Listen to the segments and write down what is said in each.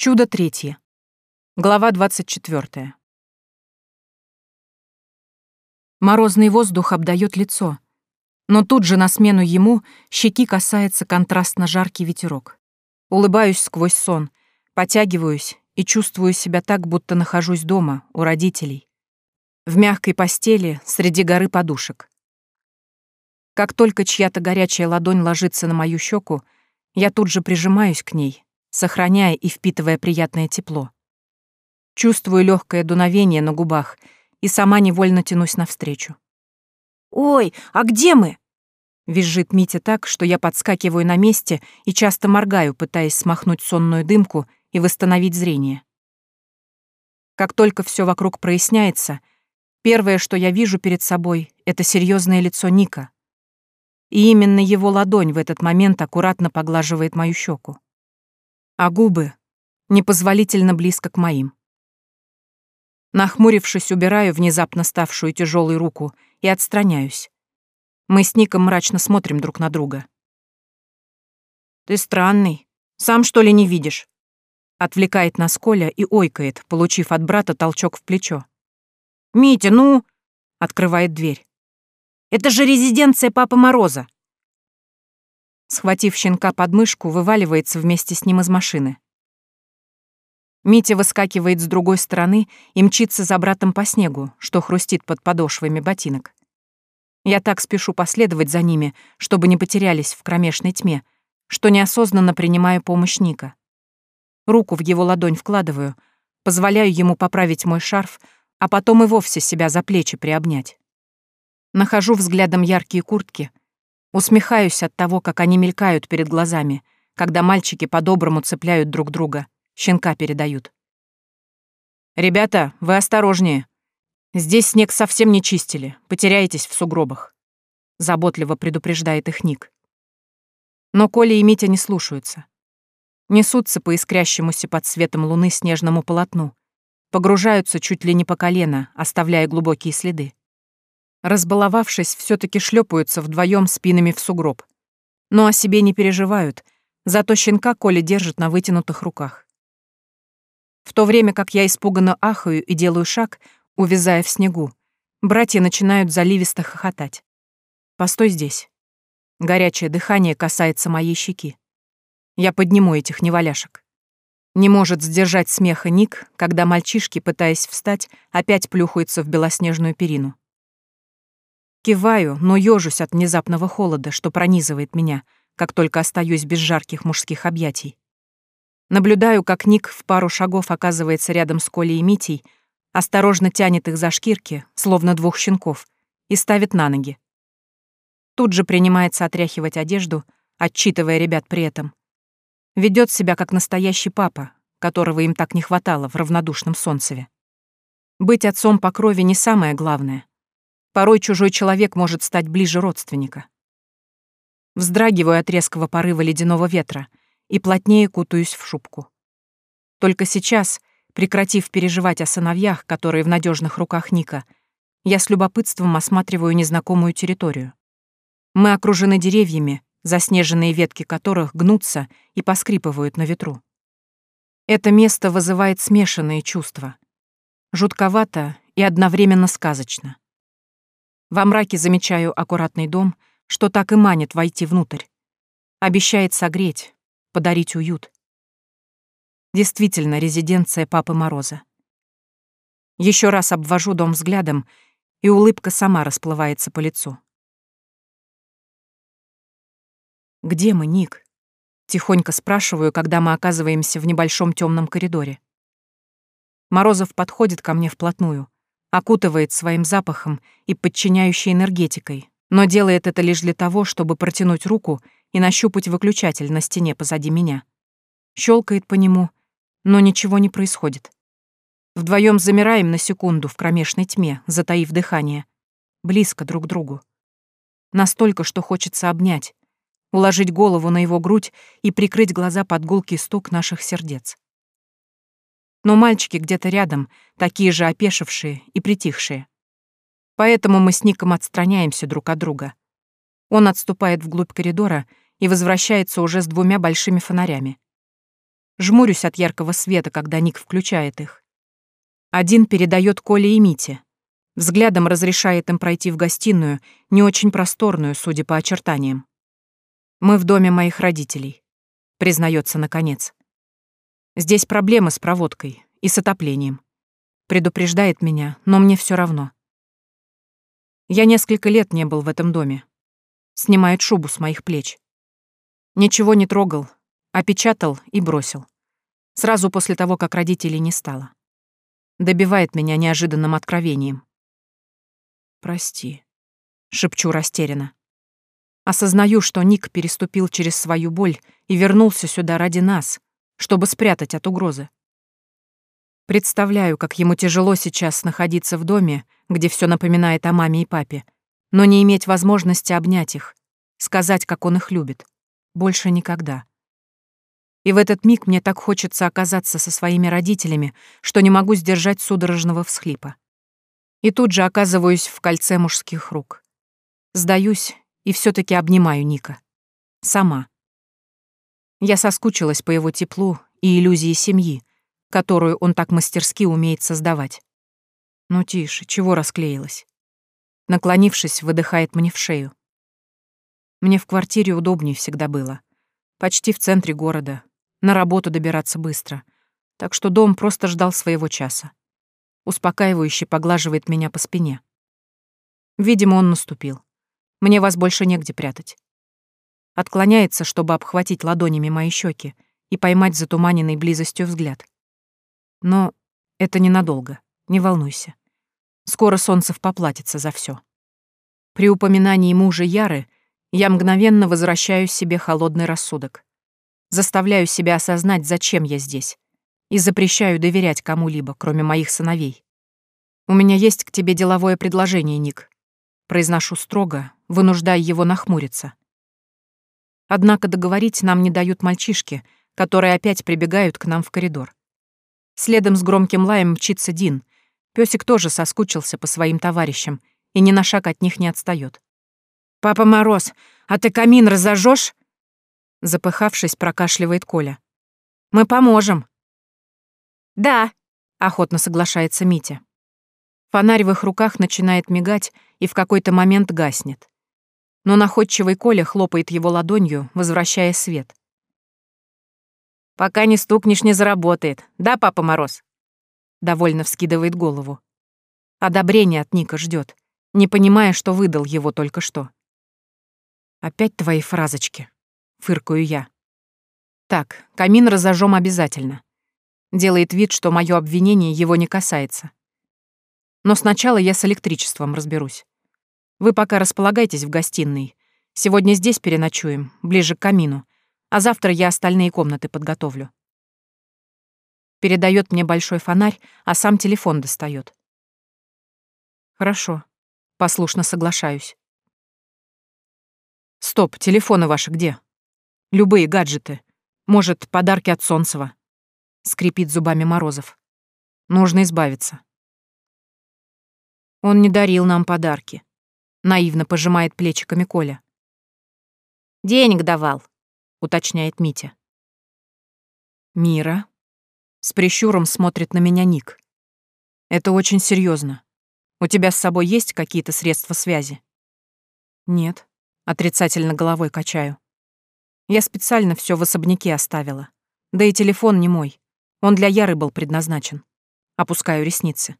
Чудо третье. Глава 24. Морозный воздух обдает лицо, но тут же на смену ему щеки касается контрастно жаркий ветерок. Улыбаюсь сквозь сон, потягиваюсь и чувствую себя так, будто нахожусь дома, у родителей. В мягкой постели, среди горы подушек. Как только чья-то горячая ладонь ложится на мою щеку, я тут же прижимаюсь к ней, сохраняя и впитывая приятное тепло. Чувствую легкое дуновение на губах и сама невольно тянусь навстречу. «Ой, а где мы?» Визжит Митя так, что я подскакиваю на месте и часто моргаю, пытаясь смахнуть сонную дымку и восстановить зрение. Как только все вокруг проясняется, первое, что я вижу перед собой, это серьезное лицо Ника. И именно его ладонь в этот момент аккуратно поглаживает мою щеку. А губы непозволительно близко к моим. Нахмурившись, убираю внезапно ставшую тяжелой руку и отстраняюсь. Мы с Ником мрачно смотрим друг на друга. «Ты странный. Сам, что ли, не видишь?» Отвлекает нас Коля и ойкает, получив от брата толчок в плечо. «Митя, ну...» — открывает дверь. Это же резиденция Папы Мороза!» Схватив щенка под мышку, вываливается вместе с ним из машины. Митя выскакивает с другой стороны и мчится за братом по снегу, что хрустит под подошвами ботинок. Я так спешу последовать за ними, чтобы не потерялись в кромешной тьме, что неосознанно принимаю помощь Ника. Руку в его ладонь вкладываю, позволяю ему поправить мой шарф, а потом и вовсе себя за плечи приобнять. Нахожу взглядом яркие куртки, усмехаюсь от того, как они мелькают перед глазами, когда мальчики по-доброму цепляют друг друга, щенка передают. «Ребята, вы осторожнее. Здесь снег совсем не чистили, потеряетесь в сугробах», — заботливо предупреждает их Ник. Но Коля и Митя не слушаются. Несутся по искрящемуся под светом луны снежному полотну, погружаются чуть ли не по колено, оставляя глубокие следы. Разбаловавшись, все таки шлепаются вдвоем спинами в сугроб. Но о себе не переживают, зато щенка Коля держит на вытянутых руках. В то время как я испуганно ахаю и делаю шаг, увязая в снегу, братья начинают заливисто хохотать. «Постой здесь». Горячее дыхание касается моей щеки. Я подниму этих неваляшек. Не может сдержать смеха Ник, когда мальчишки, пытаясь встать, опять плюхаются в белоснежную перину. Киваю, но ёжусь от внезапного холода, что пронизывает меня, как только остаюсь без жарких мужских объятий. Наблюдаю, как Ник в пару шагов оказывается рядом с Колей и Митей, осторожно тянет их за шкирки, словно двух щенков, и ставит на ноги. Тут же принимается отряхивать одежду, отчитывая ребят при этом. Ведет себя как настоящий папа, которого им так не хватало в равнодушном солнцеве. Быть отцом по крови не самое главное. Порой чужой человек может стать ближе родственника. Вздрагиваю от резкого порыва ледяного ветра и плотнее кутаюсь в шубку. Только сейчас, прекратив переживать о сыновьях, которые в надежных руках Ника, я с любопытством осматриваю незнакомую территорию. Мы окружены деревьями, заснеженные ветки которых гнутся и поскрипывают на ветру. Это место вызывает смешанные чувства. Жутковато и одновременно сказочно. Во мраке замечаю аккуратный дом, что так и манит войти внутрь. Обещает согреть, подарить уют. Действительно, резиденция Папы Мороза. Еще раз обвожу дом взглядом, и улыбка сама расплывается по лицу. «Где мы, Ник?» — тихонько спрашиваю, когда мы оказываемся в небольшом темном коридоре. Морозов подходит ко мне вплотную — окутывает своим запахом и подчиняющей энергетикой, но делает это лишь для того, чтобы протянуть руку и нащупать выключатель на стене позади меня. Щелкает по нему, но ничего не происходит. Вдвоем замираем на секунду в кромешной тьме, затаив дыхание. Близко друг к другу. Настолько, что хочется обнять, уложить голову на его грудь и прикрыть глаза под гулкий стук наших сердец но мальчики где-то рядом, такие же опешившие и притихшие. Поэтому мы с Ником отстраняемся друг от друга. Он отступает вглубь коридора и возвращается уже с двумя большими фонарями. Жмурюсь от яркого света, когда Ник включает их. Один передает Коле и Мите. Взглядом разрешает им пройти в гостиную, не очень просторную, судя по очертаниям. Мы в доме моих родителей, признается наконец. Здесь проблемы с проводкой и с отоплением. Предупреждает меня, но мне все равно. Я несколько лет не был в этом доме. Снимает шубу с моих плеч. Ничего не трогал, опечатал и бросил. Сразу после того, как родителей не стало. Добивает меня неожиданным откровением. «Прости», — шепчу растерянно. Осознаю, что Ник переступил через свою боль и вернулся сюда ради нас, чтобы спрятать от угрозы. Представляю, как ему тяжело сейчас находиться в доме, где все напоминает о маме и папе, но не иметь возможности обнять их, сказать, как он их любит. Больше никогда. И в этот миг мне так хочется оказаться со своими родителями, что не могу сдержать судорожного всхлипа. И тут же оказываюсь в кольце мужских рук. Сдаюсь и все таки обнимаю Ника. Сама. Я соскучилась по его теплу и иллюзии семьи, которую он так мастерски умеет создавать. Ну тише, чего расклеилась? Наклонившись, выдыхает мне в шею. Мне в квартире удобнее всегда было. Почти в центре города. На работу добираться быстро. Так что дом просто ждал своего часа. Успокаивающе поглаживает меня по спине. Видимо, он наступил. Мне вас больше негде прятать. Отклоняется, чтобы обхватить ладонями мои щеки и поймать затуманенный близостью взгляд. Но это ненадолго, не волнуйся. Скоро Солнцев поплатится за все. При упоминании мужа Яры я мгновенно возвращаю себе холодный рассудок. Заставляю себя осознать, зачем я здесь, и запрещаю доверять кому-либо, кроме моих сыновей. «У меня есть к тебе деловое предложение, Ник», произношу строго, вынуждая его нахмуриться. Однако договорить нам не дают мальчишки, которые опять прибегают к нам в коридор. Следом с громким лаем мчится Дин. Пёсик тоже соскучился по своим товарищам и ни на шаг от них не отстаёт. «Папа Мороз, а ты камин разожжёшь?» Запыхавшись, прокашливает Коля. «Мы поможем». «Да», — охотно соглашается Митя. Фонарь в их руках начинает мигать и в какой-то момент гаснет. Но находчивый Коля хлопает его ладонью, возвращая свет. Пока не стукнешь, не заработает. Да, Папа Мороз?» Довольно вскидывает голову. Одобрение от Ника ждет, не понимая, что выдал его только что. «Опять твои фразочки», — фыркаю я. «Так, камин разожжем обязательно». Делает вид, что мое обвинение его не касается. Но сначала я с электричеством разберусь. Вы пока располагайтесь в гостиной. Сегодня здесь переночуем, ближе к камину а завтра я остальные комнаты подготовлю. Передает мне большой фонарь, а сам телефон достает. Хорошо, послушно соглашаюсь. Стоп, телефоны ваши где? Любые гаджеты. Может, подарки от Солнцева. Скрипит зубами Морозов. Нужно избавиться. Он не дарил нам подарки. Наивно пожимает плечиками Коля. Денег давал, — уточняет Митя. «Мира?» С прищуром смотрит на меня Ник. «Это очень серьезно. У тебя с собой есть какие-то средства связи?» «Нет», — отрицательно головой качаю. «Я специально все в особняке оставила. Да и телефон не мой. Он для Яры был предназначен. Опускаю ресницы.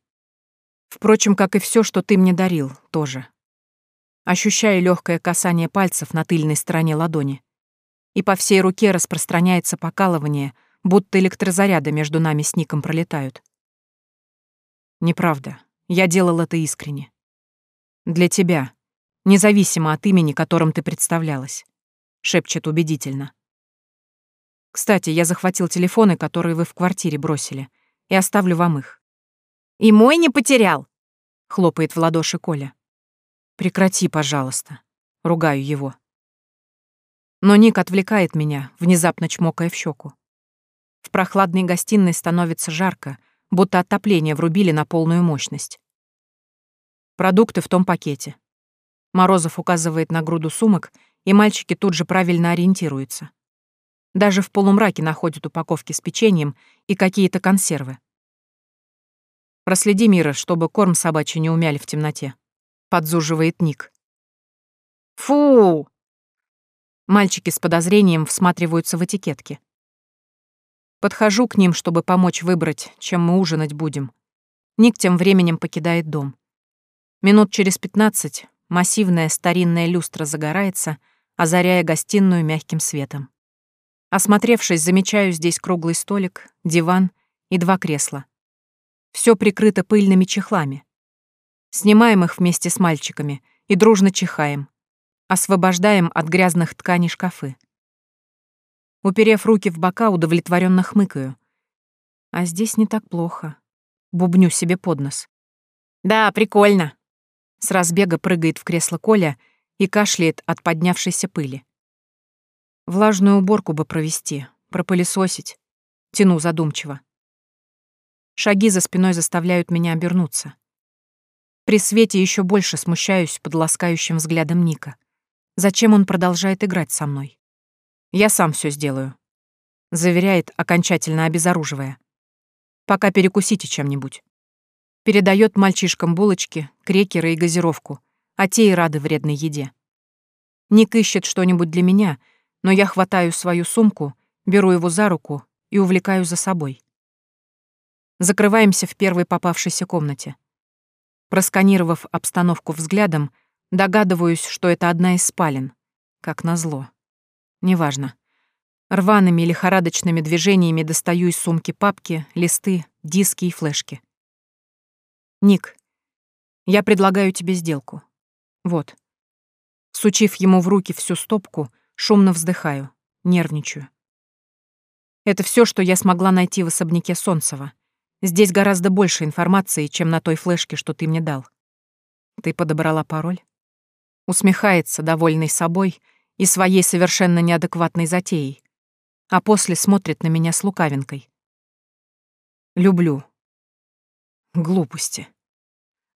Впрочем, как и все, что ты мне дарил, тоже. Ощущаю легкое касание пальцев на тыльной стороне ладони и по всей руке распространяется покалывание, будто электрозаряды между нами с Ником пролетают. Неправда. Я делал это искренне. Для тебя, независимо от имени, которым ты представлялась, шепчет убедительно. Кстати, я захватил телефоны, которые вы в квартире бросили, и оставлю вам их. И мой не потерял, хлопает в ладоши Коля. Прекрати, пожалуйста. Ругаю его. Но Ник отвлекает меня, внезапно чмокая в щеку. В прохладной гостиной становится жарко, будто отопление врубили на полную мощность. Продукты в том пакете. Морозов указывает на груду сумок, и мальчики тут же правильно ориентируются. Даже в полумраке находят упаковки с печеньем и какие-то консервы. Проследи, Мира, чтобы корм собачий не умяли в темноте. Подзуживает Ник. Фу! Мальчики с подозрением всматриваются в этикетки. Подхожу к ним, чтобы помочь выбрать, чем мы ужинать будем. Ник тем временем покидает дом. Минут через пятнадцать массивная старинная люстра загорается, озаряя гостиную мягким светом. Осмотревшись, замечаю здесь круглый столик, диван и два кресла. Все прикрыто пыльными чехлами. Снимаем их вместе с мальчиками и дружно чихаем. Освобождаем от грязных тканей шкафы. Уперев руки в бока, удовлетворенно хмыкаю. А здесь не так плохо. Бубню себе под нос. «Да, прикольно!» С разбега прыгает в кресло Коля и кашляет от поднявшейся пыли. Влажную уборку бы провести, пропылесосить. Тяну задумчиво. Шаги за спиной заставляют меня обернуться. При свете еще больше смущаюсь под ласкающим взглядом Ника. Зачем он продолжает играть со мной? Я сам все сделаю. Заверяет, окончательно обезоруживая. Пока перекусите чем-нибудь. Передает мальчишкам булочки, крекеры и газировку, а те и рады вредной еде. Ник ищет что-нибудь для меня, но я хватаю свою сумку, беру его за руку и увлекаю за собой. Закрываемся в первой попавшейся комнате. Просканировав обстановку взглядом, догадываюсь, что это одна из спален. Как назло. Неважно. Рваными лихорадочными движениями достаю из сумки папки, листы, диски и флешки. «Ник, я предлагаю тебе сделку. Вот». Сучив ему в руки всю стопку, шумно вздыхаю, нервничаю. Это все, что я смогла найти в особняке Солнцева. Здесь гораздо больше информации, чем на той флешке, что ты мне дал. Ты подобрала пароль? Усмехается, довольный собой, и своей совершенно неадекватной затеей, а после смотрит на меня с лукавинкой. Люблю. Глупости.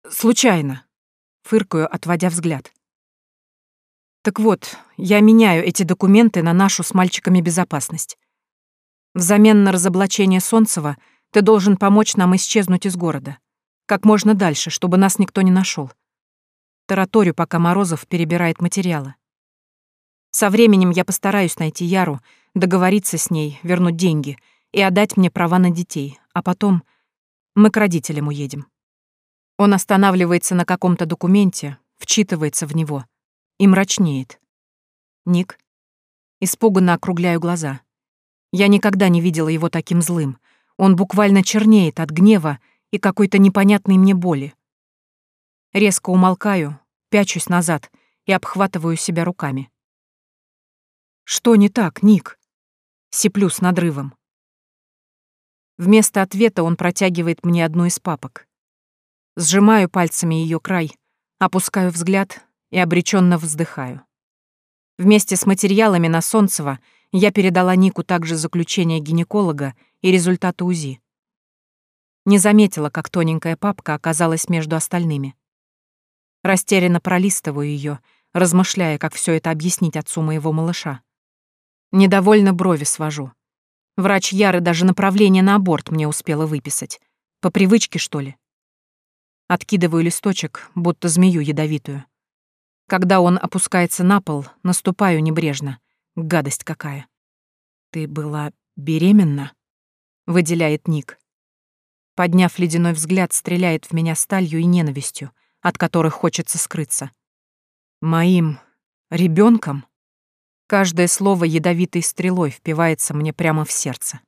Случайно. Фыркаю, отводя взгляд. Так вот, я меняю эти документы на нашу с мальчиками безопасность. Взамен на разоблачение Солнцева — ты должен помочь нам исчезнуть из города. Как можно дальше, чтобы нас никто не нашел. Тараторю, пока Морозов перебирает материалы. Со временем я постараюсь найти Яру, договориться с ней, вернуть деньги и отдать мне права на детей, а потом мы к родителям уедем. Он останавливается на каком-то документе, вчитывается в него и мрачнеет. Ник. Испуганно округляю глаза. Я никогда не видела его таким злым, он буквально чернеет от гнева и какой-то непонятной мне боли. Резко умолкаю, пячусь назад и обхватываю себя руками. «Что не так, Ник?» Сиплю с надрывом. Вместо ответа он протягивает мне одну из папок. Сжимаю пальцами ее край, опускаю взгляд и обреченно вздыхаю. Вместе с материалами на Солнцева я передала Нику также заключение гинеколога и результаты УЗИ. Не заметила, как тоненькая папка оказалась между остальными. Растерянно пролистываю ее, размышляя, как все это объяснить отцу моего малыша. Недовольно брови свожу. Врач Яры даже направление на аборт мне успела выписать. По привычке, что ли? Откидываю листочек, будто змею ядовитую. Когда он опускается на пол, наступаю небрежно. Гадость какая. Ты была беременна? Выделяет Ник. Подняв ледяной взгляд, стреляет в меня сталью и ненавистью, от которых хочется скрыться. Моим ребенком? Каждое слово ядовитой стрелой впивается мне прямо в сердце.